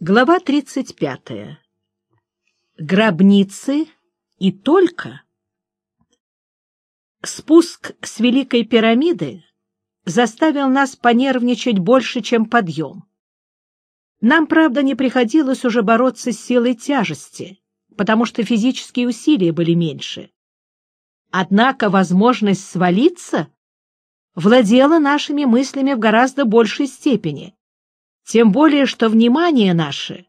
Глава 35. Гробницы и только. Спуск с Великой пирамиды заставил нас понервничать больше, чем подъем. Нам, правда, не приходилось уже бороться с силой тяжести, потому что физические усилия были меньше. Однако возможность свалиться владела нашими мыслями в гораздо большей степени — тем более, что внимание наше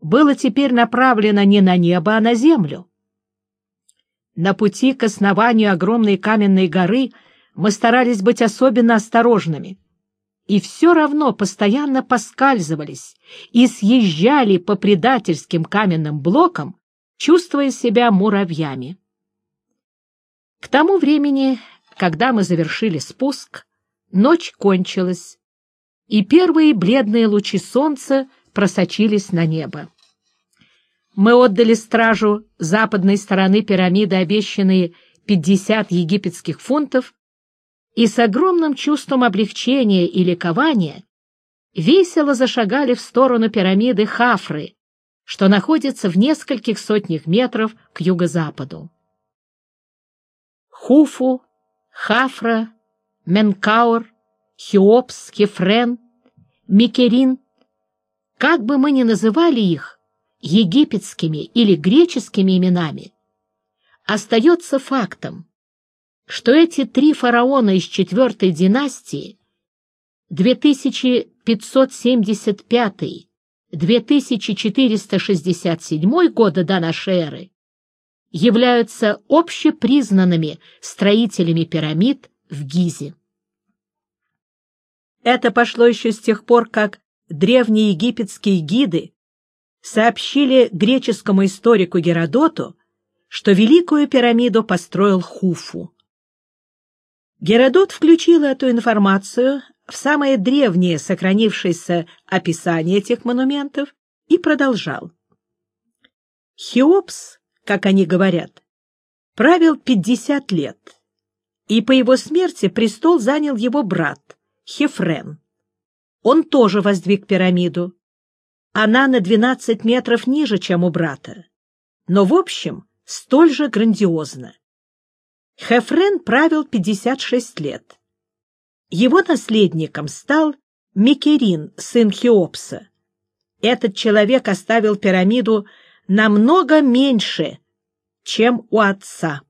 было теперь направлено не на небо, а на землю. На пути к основанию огромной каменной горы мы старались быть особенно осторожными, и все равно постоянно поскальзывались и съезжали по предательским каменным блокам, чувствуя себя муравьями. К тому времени, когда мы завершили спуск, ночь кончилась, и первые бледные лучи солнца просочились на небо. Мы отдали стражу западной стороны пирамиды обещанные 50 египетских фунтов и с огромным чувством облегчения и ликования весело зашагали в сторону пирамиды Хафры, что находится в нескольких сотнях метров к юго-западу. Хуфу, Хафра, Менкаур Хеопс, Хефрен, Микерин, как бы мы ни называли их египетскими или греческими именами, остается фактом, что эти три фараона из четвертой династии 2575-2467 года до нашей эры являются общепризнанными строителями пирамид в Гизе. Это пошло еще с тех пор, как древние египетские гиды сообщили греческому историку Геродоту, что Великую пирамиду построил Хуфу. Геродот включил эту информацию в самое древнее сохранившееся описание этих монументов и продолжал. Хеопс, как они говорят, правил 50 лет, и по его смерти престол занял его брат, Хефрен. Он тоже воздвиг пирамиду. Она на 12 метров ниже, чем у брата, но, в общем, столь же грандиозна. Хефрен правил 56 лет. Его наследником стал Микерин, сын Хеопса. Этот человек оставил пирамиду намного меньше, чем у отца.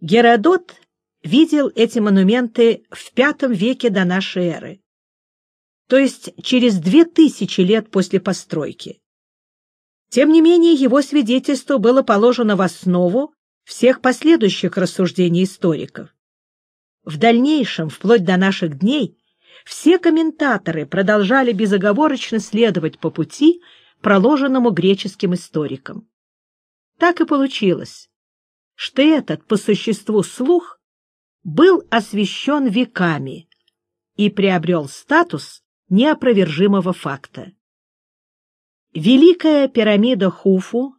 Геродот видел эти монументы в V веке до нашей эры, то есть через две тысячи лет после постройки. Тем не менее, его свидетельство было положено в основу всех последующих рассуждений историков. В дальнейшем, вплоть до наших дней, все комментаторы продолжали безоговорочно следовать по пути, проложенному греческим историкам. Так и получилось, что этот, по существу, слух был освящен веками и приобрел статус неопровержимого факта. Великая пирамида Хуфу,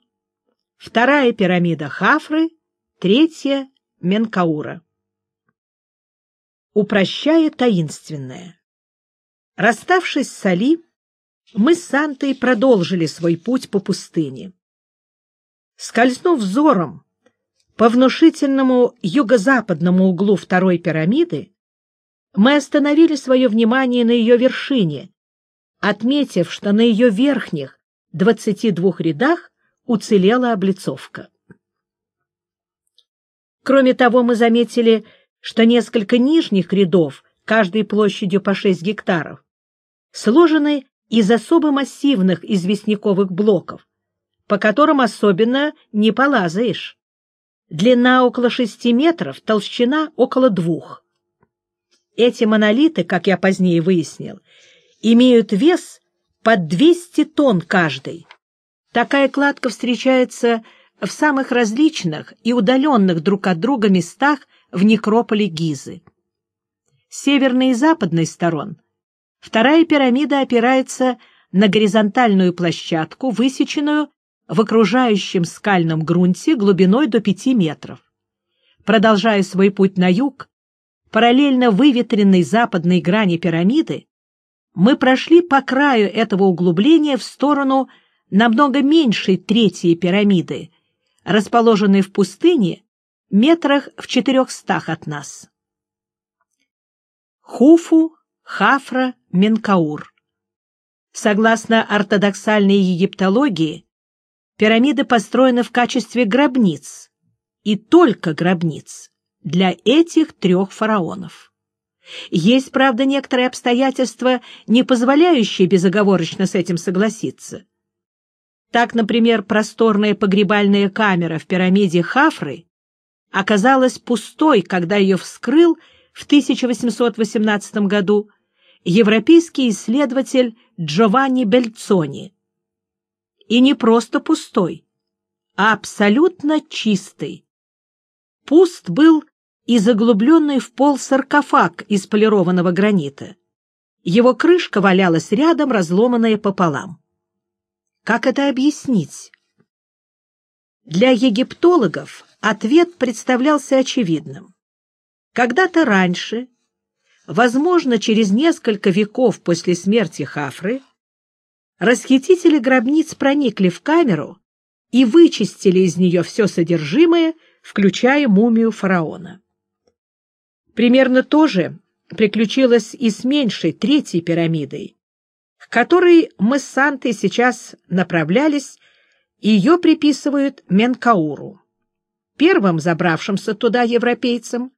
вторая пирамида Хафры, третья — Менкаура. Упрощая таинственное. Расставшись с Али, мы с Сантой продолжили свой путь по пустыне. Скользнув взором по внушительному юго-западному углу второй пирамиды мы остановили свое внимание на ее вершине, отметив, что на ее верхних 22 рядах уцелела облицовка. Кроме того, мы заметили, что несколько нижних рядов, каждой площадью по 6 гектаров, сложены из особо массивных известняковых блоков, по которым особенно не полазаешь. Длина около шести метров, толщина около двух. Эти монолиты, как я позднее выяснил, имеют вес под 200 тонн каждый. Такая кладка встречается в самых различных и удаленных друг от друга местах в некрополе Гизы. С северной и западной сторон вторая пирамида опирается на горизонтальную площадку, высеченную в окружающем скальном грунте глубиной до пяти метров. Продолжая свой путь на юг, параллельно выветренной западной грани пирамиды, мы прошли по краю этого углубления в сторону намного меньшей третьей пирамиды, расположенной в пустыне метрах в четырехстах от нас. Хуфу, Хафра, Менкаур. Согласно ортодоксальной египтологии, пирамиды построены в качестве гробниц, и только гробниц, для этих трех фараонов. Есть, правда, некоторые обстоятельства, не позволяющие безоговорочно с этим согласиться. Так, например, просторная погребальная камера в пирамиде Хафры оказалась пустой, когда ее вскрыл в 1818 году европейский исследователь Джованни Бельцони. И не просто пустой, а абсолютно чистый. Пуст был и заглубленный в пол саркофаг из полированного гранита. Его крышка валялась рядом, разломанная пополам. Как это объяснить? Для египтологов ответ представлялся очевидным. Когда-то раньше, возможно, через несколько веков после смерти Хафры, расхитители гробниц проникли в камеру и вычистили из нее все содержимое, включая мумию фараона. Примерно то же приключилось и с меньшей третьей пирамидой, к которой мы с Сантой сейчас направлялись, и ее приписывают Менкауру. Первым забравшимся туда европейцем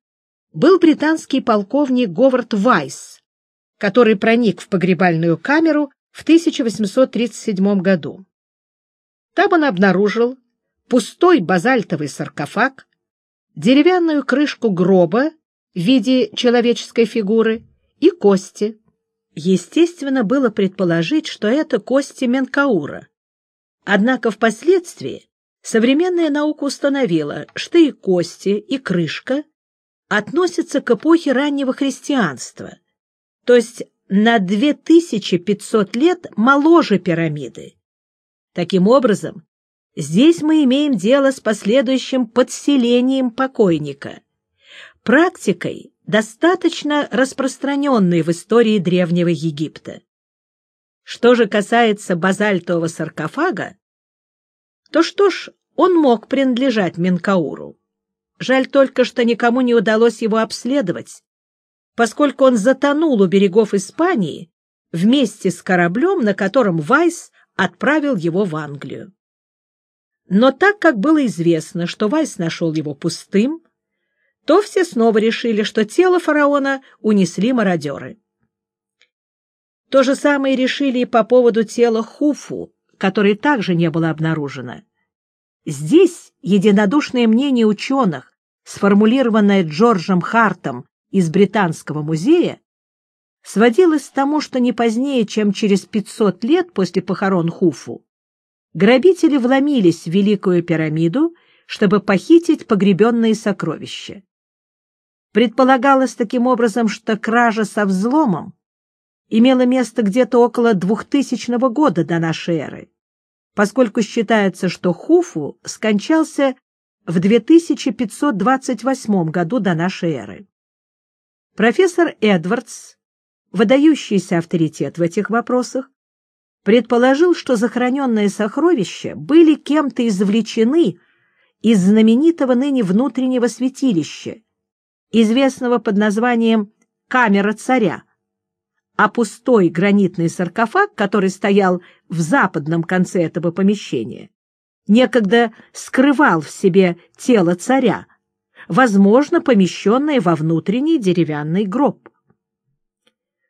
был британский полковник Говард Вайс, который проник в погребальную камеру в 1837 году. Там он обнаружил пустой базальтовый саркофаг, деревянную крышку гроба в виде человеческой фигуры и кости. Естественно, было предположить, что это кости Менкаура. Однако впоследствии современная наука установила, что и кости, и крышка относятся к эпохе раннего христианства, то есть на 2500 лет моложе пирамиды. Таким образом, здесь мы имеем дело с последующим подселением покойника, практикой, достаточно распространенной в истории Древнего Египта. Что же касается базальтового саркофага, то что ж, он мог принадлежать Менкауру. Жаль только, что никому не удалось его обследовать, поскольку он затонул у берегов Испании вместе с кораблем, на котором Вайс отправил его в Англию. Но так как было известно, что Вайс нашел его пустым, то все снова решили, что тело фараона унесли мародеры. То же самое решили и по поводу тела Хуфу, которое также не было обнаружено. Здесь единодушное мнение ученых, сформулированное Джорджем Хартом из Британского музея, сводилось к тому, что не позднее, чем через 500 лет после похорон Хуфу, грабители вломились в Великую пирамиду, чтобы похитить погребенные сокровища. Предполагалось таким образом, что кража со взломом имела место где-то около 2000 года до нашей эры, поскольку считается, что Хуфу скончался в 2528 году до нашей эры. Профессор Эдвардс, выдающийся авторитет в этих вопросах, предположил, что захороненные сокровища были кем-то извлечены из знаменитого ныне внутреннего святилища, известного под названием «Камера царя», а пустой гранитный саркофаг, который стоял в западном конце этого помещения, некогда скрывал в себе тело царя, возможно, помещенное во внутренний деревянный гроб.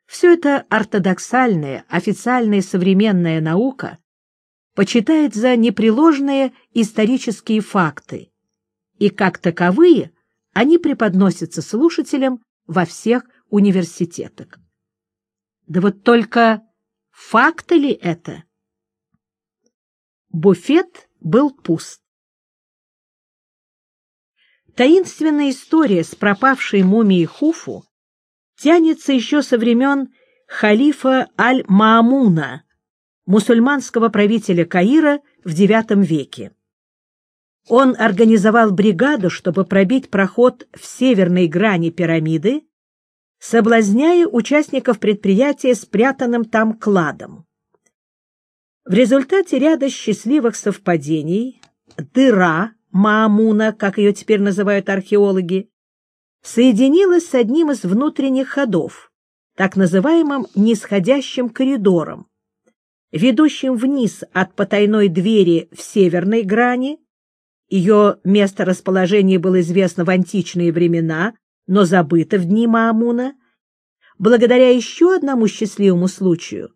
Все это ортодоксальная, официальная современная наука почитает за непреложные исторические факты, и как таковые они преподносятся слушателям во всех университетах. Да вот только факты ли это? Буфет был пуст. Таинственная история с пропавшей мумией Хуфу тянется еще со времен халифа Аль-Маамуна, мусульманского правителя Каира в IX веке. Он организовал бригаду, чтобы пробить проход в северной грани пирамиды соблазняя участников предприятия спрятанным там кладом. В результате ряда счастливых совпадений дыра Маамуна, как ее теперь называют археологи, соединилась с одним из внутренних ходов, так называемым нисходящим коридором, ведущим вниз от потайной двери в северной грани. Ее место расположения было известно в античные времена, но забыто в дни Маамуна. Благодаря еще одному счастливому случаю,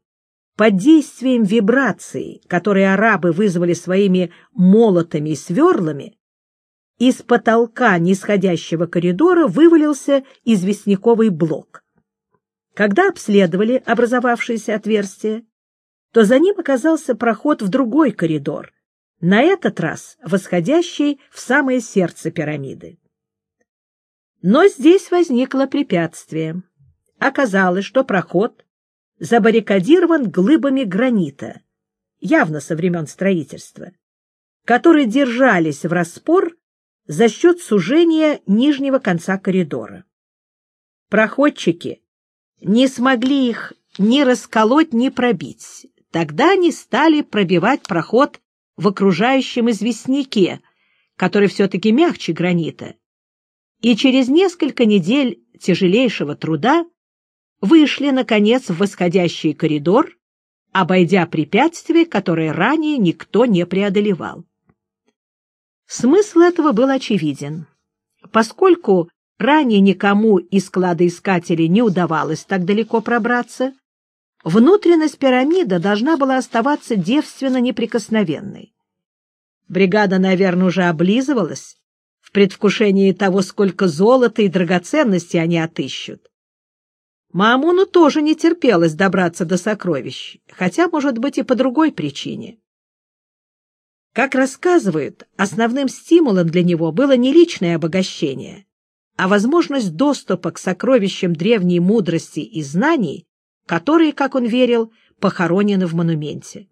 под действием вибраций, которые арабы вызвали своими молотами и сверлами, из потолка нисходящего коридора вывалился известняковый блок. Когда обследовали образовавшееся отверстие, то за ним оказался проход в другой коридор, на этот раз восходящий в самое сердце пирамиды. Но здесь возникло препятствие. Оказалось, что проход забаррикадирован глыбами гранита, явно со времен строительства, которые держались в распор за счет сужения нижнего конца коридора. Проходчики не смогли их ни расколоть, ни пробить. Тогда они стали пробивать проход в окружающем известняке, который все-таки мягче гранита. И через несколько недель тяжелейшего труда вышли, наконец, в восходящий коридор, обойдя препятствие, которое ранее никто не преодолевал. Смысл этого был очевиден. Поскольку ранее никому из кладоискателей не удавалось так далеко пробраться, внутренность пирамиды должна была оставаться девственно неприкосновенной. Бригада, наверное, уже облизывалась в предвкушении того, сколько золота и драгоценностей они отыщут. Маамуну тоже не терпелось добраться до сокровищ, хотя, может быть, и по другой причине. Как рассказывают, основным стимулом для него было не личное обогащение, а возможность доступа к сокровищам древней мудрости и знаний, которые, как он верил, похоронены в монументе.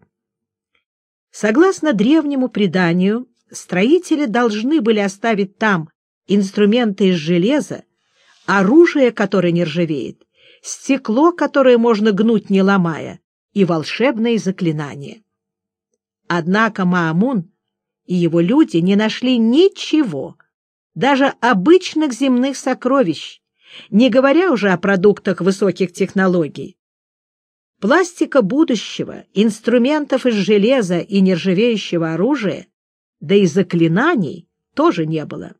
Согласно древнему преданию, строители должны были оставить там инструменты из железа, оружие, которое не ржавеет, стекло, которое можно гнуть не ломая, и волшебные заклинания. Однако Маамун и его люди не нашли ничего, даже обычных земных сокровищ, не говоря уже о продуктах высоких технологий. Пластика будущего, инструментов из железа и нержавеющего оружия, да и заклинаний тоже не было.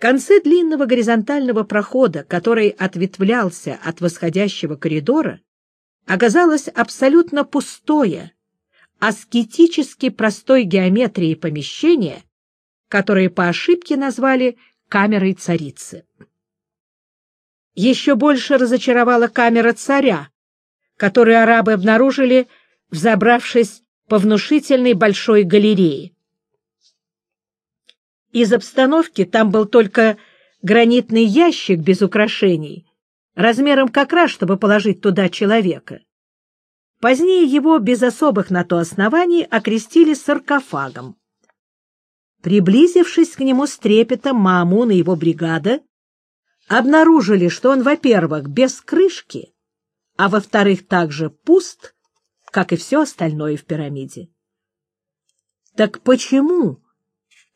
Конце длинного горизонтального прохода, который ответвлялся от восходящего коридора, оказалось абсолютно пустое, аскетически простой геометрии помещения, которое по ошибке назвали камерой царицы. Еще больше разочаровала камера царя, которую арабы обнаружили, взобравшись по внушительной большой галерее. Из обстановки там был только гранитный ящик без украшений, размером как раз, чтобы положить туда человека. Позднее его без особых на то оснований окрестили саркофагом. Приблизившись к нему с трепетом, Маамун и его бригада обнаружили, что он, во-первых, без крышки, а во-вторых, также пуст, как и все остальное в пирамиде. Так почему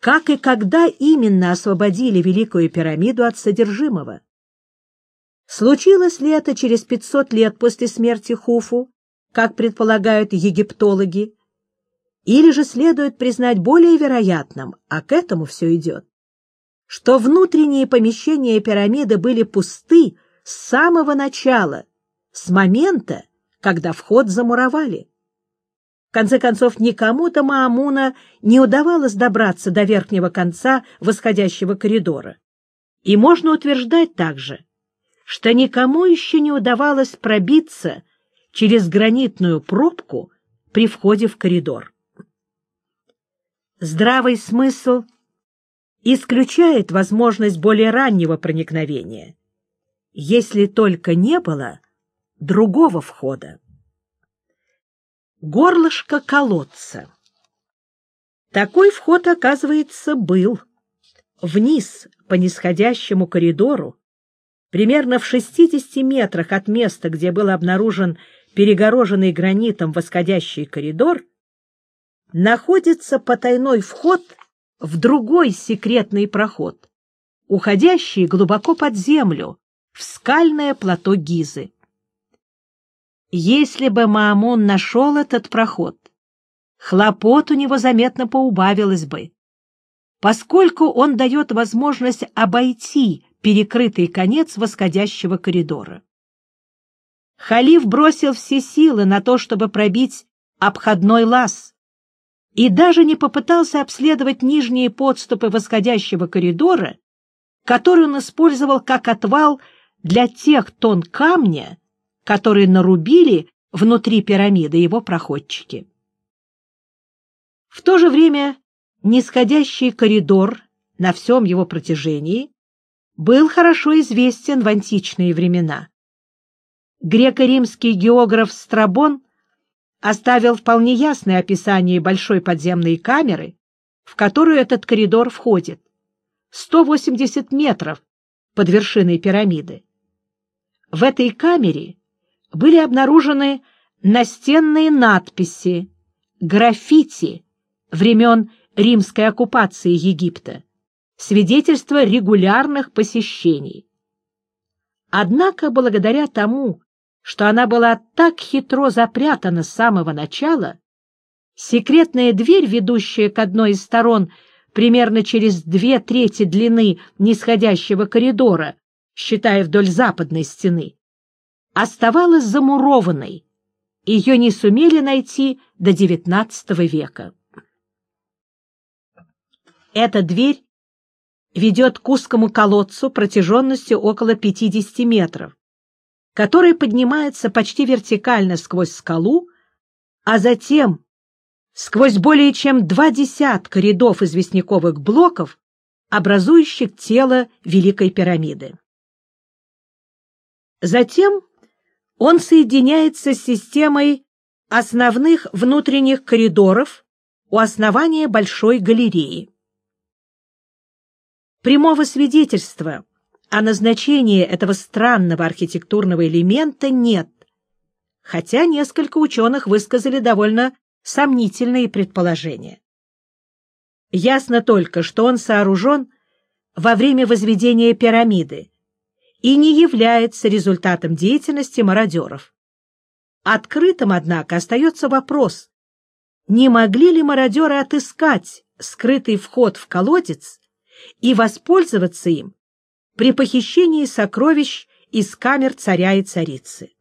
как и когда именно освободили Великую пирамиду от содержимого? Случилось ли это через 500 лет после смерти Хуфу, как предполагают египтологи, или же следует признать более вероятным, а к этому все идет, что внутренние помещения пирамиды были пусты с самого начала, с момента, когда вход замуровали конце концов, никому до Маамуна не удавалось добраться до верхнего конца восходящего коридора. И можно утверждать также, что никому еще не удавалось пробиться через гранитную пробку при входе в коридор. Здравый смысл исключает возможность более раннего проникновения, если только не было другого входа горлышко колодца. Такой вход, оказывается, был. Вниз по нисходящему коридору, примерно в 60 метрах от места, где был обнаружен перегороженный гранитом восходящий коридор, находится потайной вход в другой секретный проход, уходящий глубоко под землю, в скальное плато Гизы. Если бы Маамон нашел этот проход, хлопот у него заметно поубавилось бы, поскольку он дает возможность обойти перекрытый конец восходящего коридора. Халиф бросил все силы на то, чтобы пробить обходной лаз, и даже не попытался обследовать нижние подступы восходящего коридора, который он использовал как отвал для тех тонн камня, которые нарубили внутри пирамиды его проходчики. В то же время нисходящий коридор на всем его протяжении был хорошо известен в античные времена. Греко-римский географ Страбон оставил вполне ясное описание большой подземной камеры, в которую этот коридор входит. 180 метров под вершиной пирамиды. В этой камере были обнаружены настенные надписи, граффити времен римской оккупации Египта, свидетельство регулярных посещений. Однако, благодаря тому, что она была так хитро запрятана с самого начала, секретная дверь, ведущая к одной из сторон примерно через две трети длины нисходящего коридора, считая вдоль западной стены, оставалась замурованной, ее не сумели найти до XIX века. Эта дверь ведет к узкому колодцу протяженностью около 50 метров, который поднимается почти вертикально сквозь скалу, а затем сквозь более чем два десятка рядов известняковых блоков, образующих тело Великой пирамиды. Затем он соединяется с системой основных внутренних коридоров у основания Большой галереи. Прямого свидетельства о назначении этого странного архитектурного элемента нет, хотя несколько ученых высказали довольно сомнительные предположения. Ясно только, что он сооружен во время возведения пирамиды, и не является результатом деятельности мародеров. Открытым, однако, остается вопрос, не могли ли мародеры отыскать скрытый вход в колодец и воспользоваться им при похищении сокровищ из камер царя и царицы.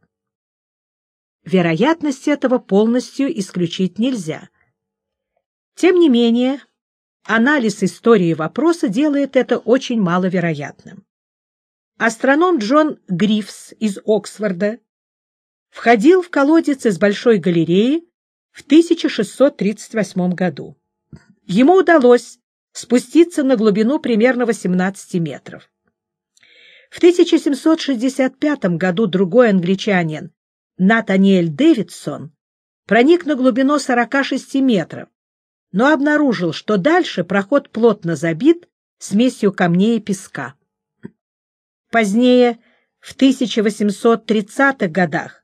Вероятность этого полностью исключить нельзя. Тем не менее, анализ истории вопроса делает это очень маловероятным астроном Джон Грифс из Оксфорда входил в колодец из Большой галереи в 1638 году. Ему удалось спуститься на глубину примерно 18 метров. В 1765 году другой англичанин, Натаниэль Дэвидсон, проник на глубину 46 метров, но обнаружил, что дальше проход плотно забит смесью камней и песка. Позднее, в 1830-х годах,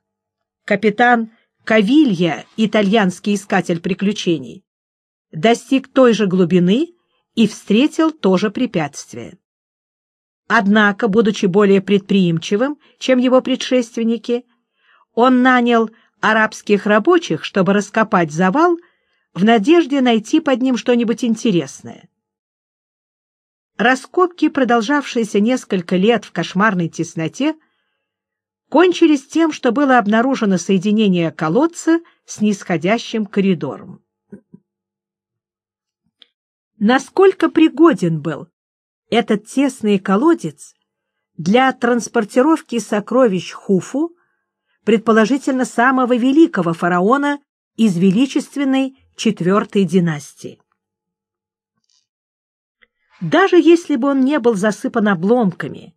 капитан Кавилья, итальянский искатель приключений, достиг той же глубины и встретил то же препятствие. Однако, будучи более предприимчивым, чем его предшественники, он нанял арабских рабочих, чтобы раскопать завал в надежде найти под ним что-нибудь интересное. Раскопки, продолжавшиеся несколько лет в кошмарной тесноте, кончились тем, что было обнаружено соединение колодца с нисходящим коридором. Насколько пригоден был этот тесный колодец для транспортировки сокровищ Хуфу, предположительно самого великого фараона из величественной четвертой династии? Даже если бы он не был засыпан обломками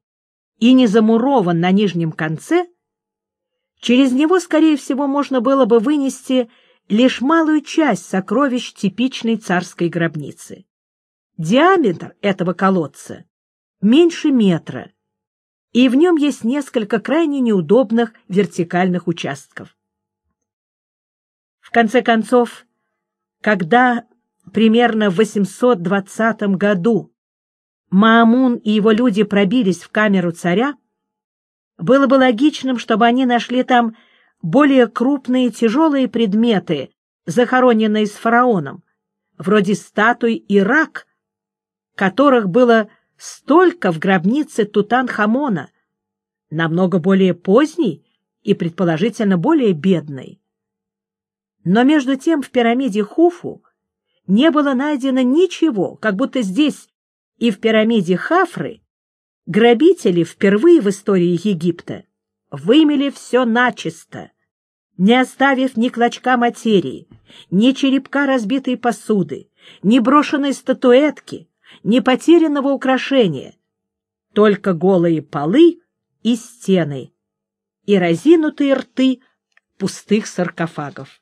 и не замурован на нижнем конце, через него, скорее всего, можно было бы вынести лишь малую часть сокровищ типичной царской гробницы. Диаметр этого колодца меньше метра, и в нем есть несколько крайне неудобных вертикальных участков. В конце концов, когда примерно в 820 году Маамун и его люди пробились в камеру царя, было бы логичным, чтобы они нашли там более крупные тяжелые предметы, захороненные с фараоном, вроде статуй и рак, которых было столько в гробнице Тутанхамона, намного более поздней и, предположительно, более бедной. Но между тем в пирамиде Хуфу не было найдено ничего, как будто здесь и в пирамиде Хафры грабители впервые в истории Египта вымели все начисто, не оставив ни клочка материи, ни черепка разбитой посуды, ни брошенной статуэтки, ни потерянного украшения, только голые полы и стены и разинутые рты пустых саркофагов.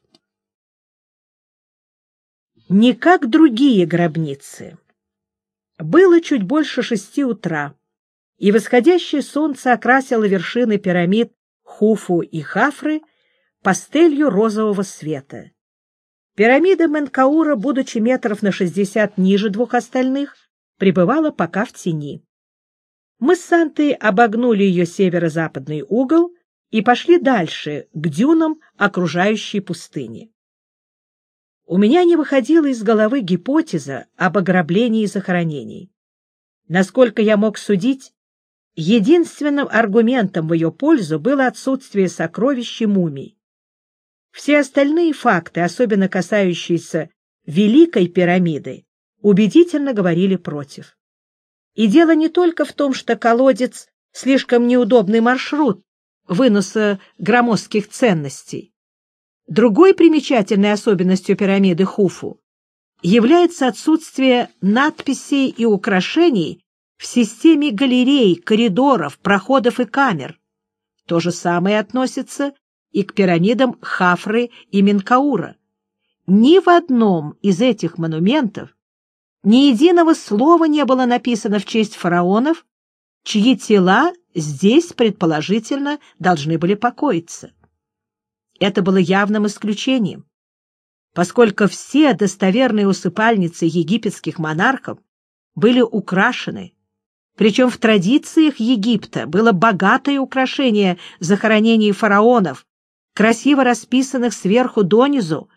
Не как другие гробницы. Было чуть больше шести утра, и восходящее солнце окрасило вершины пирамид Хуфу и Хафры пастелью розового света. Пирамида Менкаура, будучи метров на шестьдесят ниже двух остальных, пребывала пока в тени. Мы с Сантой обогнули ее северо-западный угол и пошли дальше, к дюнам окружающей пустыни. У меня не выходила из головы гипотеза об ограблении захоронений. Насколько я мог судить, единственным аргументом в ее пользу было отсутствие сокровищ и мумий. Все остальные факты, особенно касающиеся Великой пирамиды, убедительно говорили против. И дело не только в том, что колодец — слишком неудобный маршрут выноса громоздких ценностей. Другой примечательной особенностью пирамиды Хуфу является отсутствие надписей и украшений в системе галерей, коридоров, проходов и камер. То же самое относится и к пирамидам Хафры и Менкаура. Ни в одном из этих монументов ни единого слова не было написано в честь фараонов, чьи тела здесь, предположительно, должны были покоиться. Это было явным исключением, поскольку все достоверные усыпальницы египетских монархов были украшены, причем в традициях Египта было богатое украшение захоронений фараонов, красиво расписанных сверху донизу,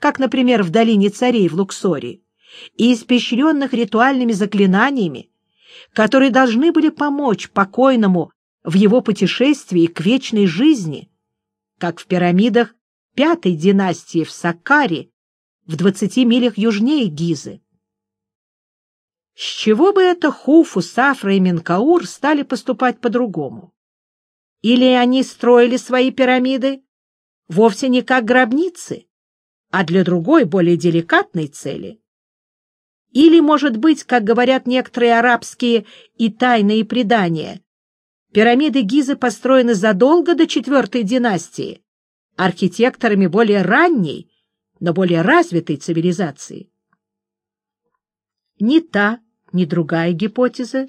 как, например, в долине царей в Луксоре, и испещренных ритуальными заклинаниями, которые должны были помочь покойному в его путешествии к вечной жизни, как в пирамидах пятой династии в Саккаре, в двадцати милях южнее Гизы. С чего бы это Хуфу, Сафра и Менкаур стали поступать по-другому? Или они строили свои пирамиды вовсе не как гробницы, а для другой, более деликатной цели. Или, может быть, как говорят некоторые арабские и тайные предания, пирамиды Гизы построены задолго до четвертой династии, архитекторами более ранней, но более развитой цивилизации. Ни та, ни другая гипотеза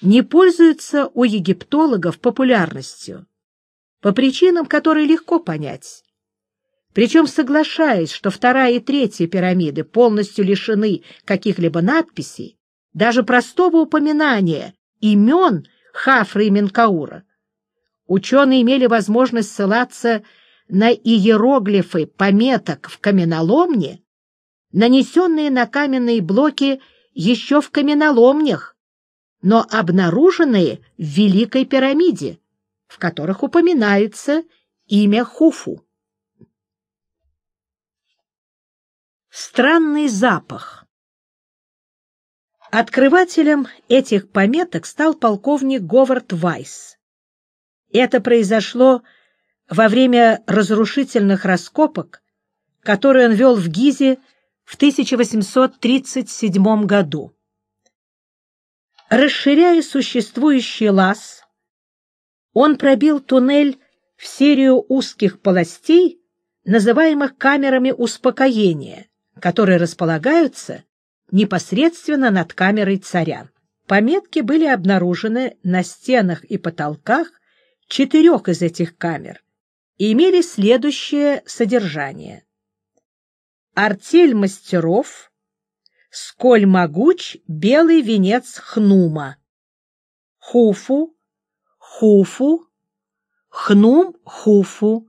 не пользуются у египтологов популярностью по причинам, которые легко понять. Причем соглашаясь, что вторая и третья пирамиды полностью лишены каких-либо надписей, даже простого упоминания имен Хафры и Менкаура, ученые имели возможность ссылаться на иероглифы пометок в каменоломне, нанесенные на каменные блоки еще в каменоломнях, но обнаруженные в Великой пирамиде, в которых упоминается имя Хуфу. Странный запах Открывателем этих пометок стал полковник Говард Вайс. Это произошло во время разрушительных раскопок, которые он вел в Гизе в 1837 году. Расширяя существующий лаз, он пробил туннель в серию узких полостей, называемых камерами успокоения, которые располагаются непосредственно над камерой царя. пометки были обнаружены на стенах и потолках четырех из этих камер и имели следующее содержание. Артель мастеров, сколь могуч белый венец хнума, хуфу, хуфу, хнум хуфу,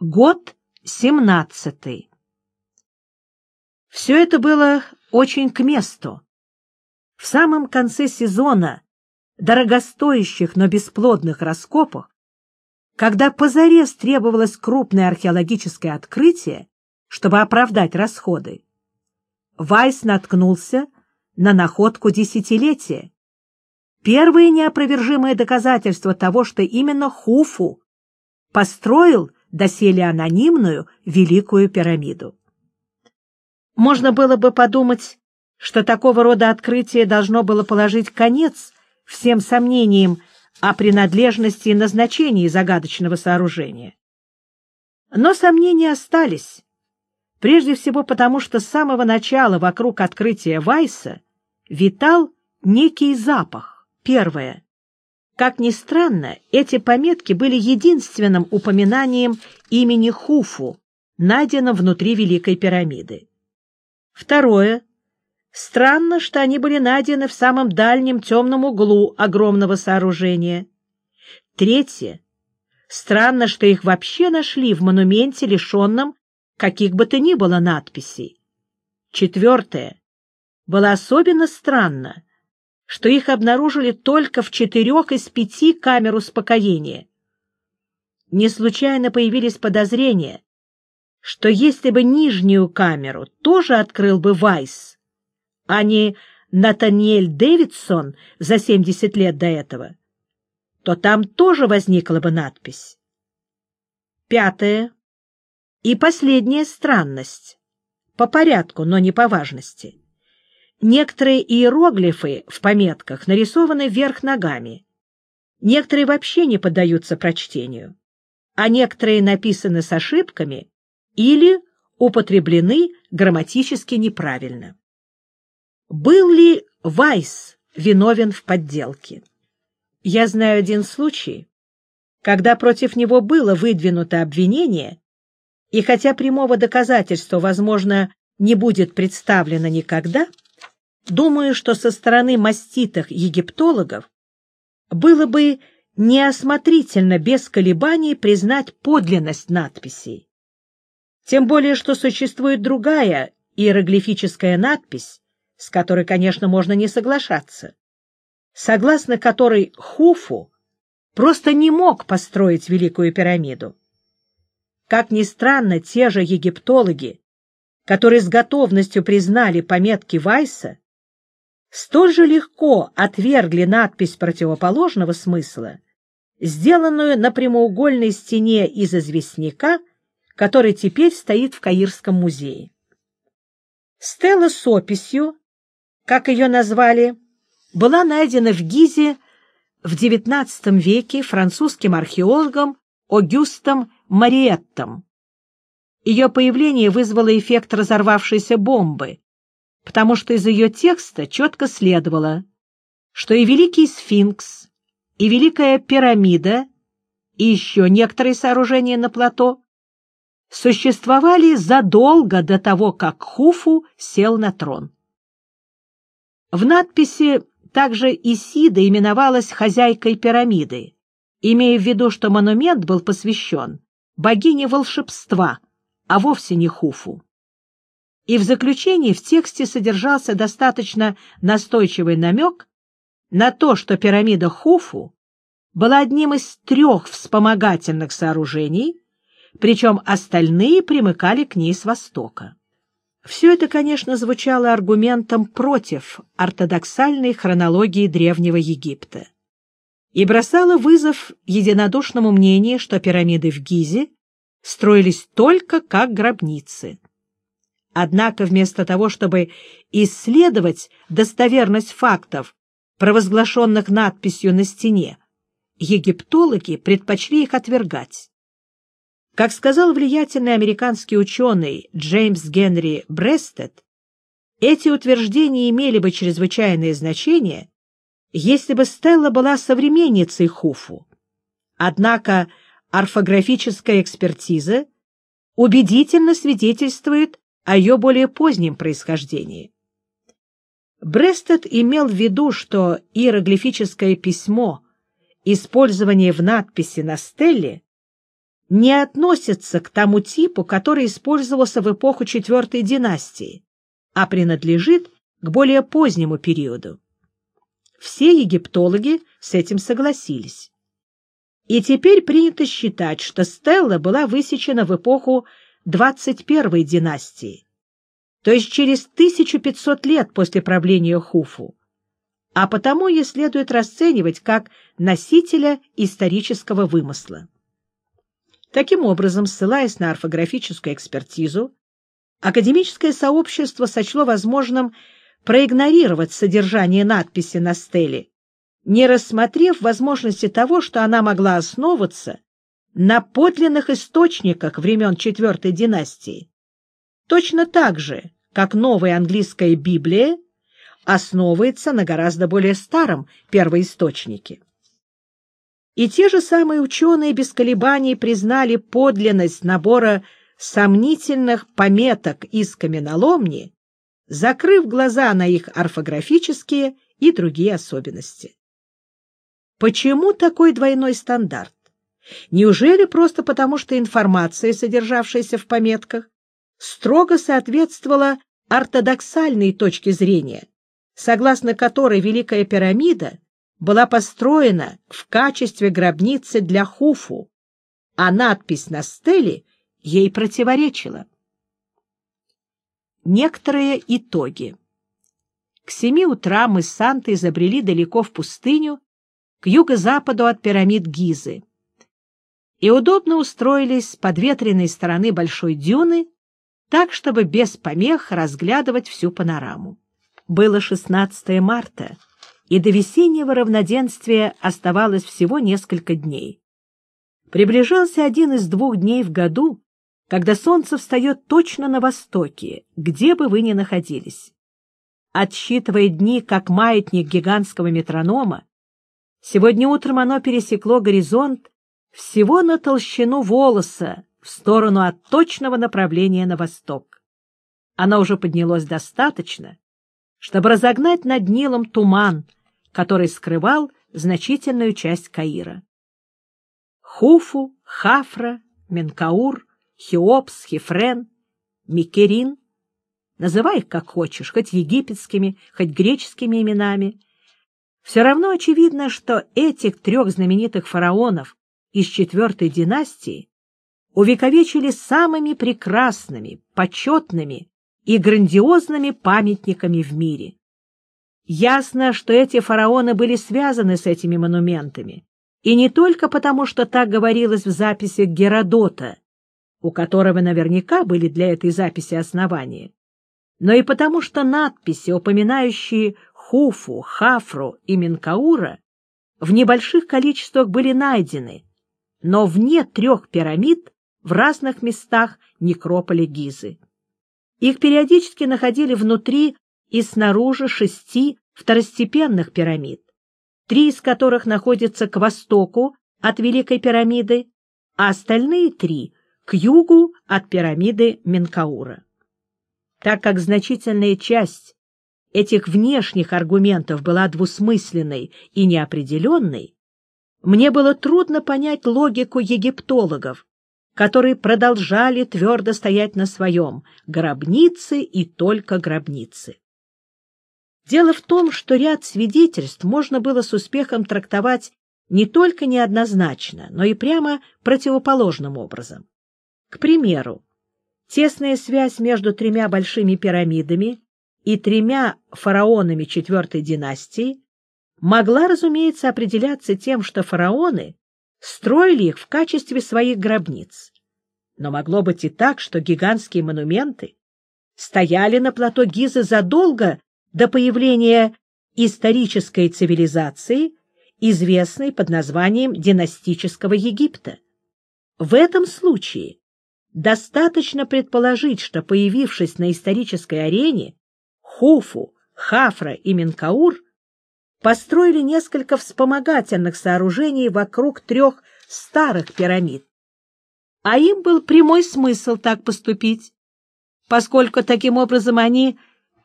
год семнадцатый. Все это было очень к месту. В самом конце сезона дорогостоящих, но бесплодных раскопах, когда позарез требовалось крупное археологическое открытие, чтобы оправдать расходы, Вайс наткнулся на находку десятилетия. Первое неопровержимое доказательство того, что именно Хуфу построил доселе анонимную Великую пирамиду. Можно было бы подумать, что такого рода открытие должно было положить конец всем сомнениям о принадлежности и назначении загадочного сооружения. Но сомнения остались, прежде всего потому, что с самого начала вокруг открытия Вайса витал некий запах. Первое. Как ни странно, эти пометки были единственным упоминанием имени Хуфу, найденным внутри Великой пирамиды. Второе. Странно, что они были найдены в самом дальнем темном углу огромного сооружения. Третье. Странно, что их вообще нашли в монументе, лишенном каких бы то ни было надписей. Четвертое. Было особенно странно, что их обнаружили только в четырех из пяти камер успокоения. Не случайно появились подозрения, что если бы нижнюю камеру тоже открыл бы Вайс, а не Натаниэль Дэвидсон за 70 лет до этого, то там тоже возникла бы надпись. Пятое. И последняя странность. По порядку, но не по важности. Некоторые иероглифы в пометках нарисованы вверх ногами. Некоторые вообще не поддаются прочтению, а некоторые написаны с ошибками или употреблены грамматически неправильно. Был ли Вайс виновен в подделке? Я знаю один случай, когда против него было выдвинуто обвинение, и хотя прямого доказательства, возможно, не будет представлено никогда, думаю, что со стороны маститых египтологов было бы неосмотрительно без колебаний признать подлинность надписей. Тем более, что существует другая иероглифическая надпись, с которой, конечно, можно не соглашаться, согласно которой Хуфу просто не мог построить Великую пирамиду. Как ни странно, те же египтологи, которые с готовностью признали пометки Вайса, столь же легко отвергли надпись противоположного смысла, сделанную на прямоугольной стене из известняка который теперь стоит в Каирском музее. Стелла с описью, как ее назвали, была найдена в Гизе в XIX веке французским археологом Огюстом Мариеттом. Ее появление вызвало эффект разорвавшейся бомбы, потому что из ее текста четко следовало, что и Великий Сфинкс, и Великая Пирамида, и еще некоторые сооружения на плато существовали задолго до того, как Хуфу сел на трон. В надписи также Исида именовалась хозяйкой пирамиды, имея в виду, что монумент был посвящен богине волшебства, а вовсе не Хуфу. И в заключении в тексте содержался достаточно настойчивый намек на то, что пирамида Хуфу была одним из трех вспомогательных сооружений, причем остальные примыкали к ней с востока. Все это, конечно, звучало аргументом против ортодоксальной хронологии Древнего Египта и бросало вызов единодушному мнению, что пирамиды в Гизе строились только как гробницы. Однако вместо того, чтобы исследовать достоверность фактов, провозглашенных надписью на стене, египтологи предпочли их отвергать. Как сказал влиятельный американский ученый Джеймс Генри Брестед, эти утверждения имели бы чрезвычайное значение, если бы Стелла была современницей Хуфу. Однако орфографическая экспертиза убедительно свидетельствует о ее более позднем происхождении. Брестед имел в виду, что иероглифическое письмо, использование в надписи на стелле, не относится к тому типу, который использовался в эпоху четвертой династии, а принадлежит к более позднему периоду. Все египтологи с этим согласились. И теперь принято считать, что стелла была высечена в эпоху 21 династии, то есть через 1500 лет после правления Хуфу, а потому ее следует расценивать как носителя исторического вымысла. Таким образом, ссылаясь на орфографическую экспертизу, академическое сообщество сочло возможным проигнорировать содержание надписи на стеле, не рассмотрев возможности того, что она могла основываться на подлинных источниках времен четвертой династии, точно так же, как новая английская Библия основывается на гораздо более старом первоисточнике. И те же самые ученые без колебаний признали подлинность набора сомнительных пометок из каменоломни, закрыв глаза на их орфографические и другие особенности. Почему такой двойной стандарт? Неужели просто потому, что информация, содержавшаяся в пометках, строго соответствовала ортодоксальной точке зрения, согласно которой Великая пирамида была построена в качестве гробницы для Хуфу, а надпись на стеле ей противоречила. Некоторые итоги. К семи утра мы с Сантой забрели далеко в пустыню, к юго-западу от пирамид Гизы, и удобно устроились с подветренной стороны большой дюны, так, чтобы без помех разглядывать всю панораму. Было 16 марта, и до весеннего равноденствия оставалось всего несколько дней. Приближался один из двух дней в году, когда солнце встает точно на востоке, где бы вы ни находились. Отсчитывая дни, как маятник гигантского метронома, сегодня утром оно пересекло горизонт всего на толщину волоса в сторону от точного направления на восток. Оно уже поднялось достаточно, чтобы разогнать над Нилом туман — который скрывал значительную часть Каира. Хуфу, Хафра, Менкаур, Хеопс, Хефрен, Микерин — называй их как хочешь, хоть египетскими, хоть греческими именами. Все равно очевидно, что этих трех знаменитых фараонов из четвертой династии увековечили самыми прекрасными, почетными и грандиозными памятниками в мире. Ясно, что эти фараоны были связаны с этими монументами, и не только потому, что так говорилось в записях Геродота, у которого наверняка были для этой записи основания, но и потому, что надписи, упоминающие Хуфу, Хафру и Минкаура, в небольших количествах были найдены, но вне трех пирамид в разных местах некрополя Гизы. Их периодически находили внутри и снаружи шести второстепенных пирамид, три из которых находятся к востоку от Великой пирамиды, а остальные три — к югу от пирамиды Менкаура. Так как значительная часть этих внешних аргументов была двусмысленной и неопределенной, мне было трудно понять логику египтологов, которые продолжали твердо стоять на своем — гробницы и только гробницы. Дело в том, что ряд свидетельств можно было с успехом трактовать не только неоднозначно, но и прямо противоположным образом. К примеру, тесная связь между тремя большими пирамидами и тремя фараонами четвертой династии могла, разумеется, определяться тем, что фараоны строили их в качестве своих гробниц. Но могло быть и так, что гигантские монументы стояли на плато Гизы задолго до появления исторической цивилизации, известной под названием династического Египта. В этом случае достаточно предположить, что, появившись на исторической арене, Хуфу, Хафра и Менкаур построили несколько вспомогательных сооружений вокруг трех старых пирамид. А им был прямой смысл так поступить, поскольку таким образом они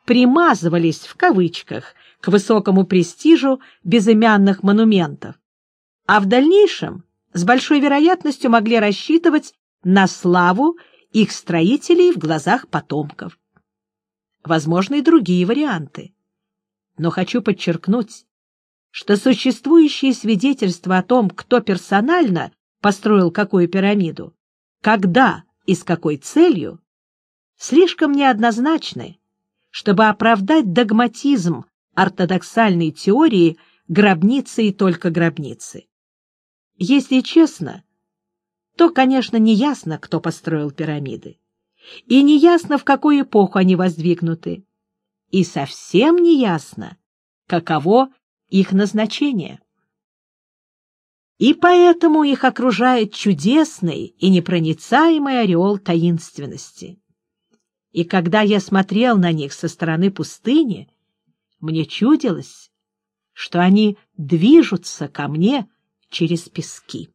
«примазывались» в кавычках к высокому престижу безымянных монументов, а в дальнейшем с большой вероятностью могли рассчитывать на славу их строителей в глазах потомков. Возможны и другие варианты. Но хочу подчеркнуть, что существующие свидетельства о том, кто персонально построил какую пирамиду, когда и с какой целью, слишком неоднозначны, чтобы оправдать догматизм ортодоксальной теории гробницы и только гробницы. Если честно, то, конечно, не ясно, кто построил пирамиды, и не ясно, в какую эпоху они воздвигнуты, и совсем не ясно, каково их назначение. И поэтому их окружает чудесный и непроницаемый ореол таинственности. И когда я смотрел на них со стороны пустыни, мне чудилось, что они движутся ко мне через пески.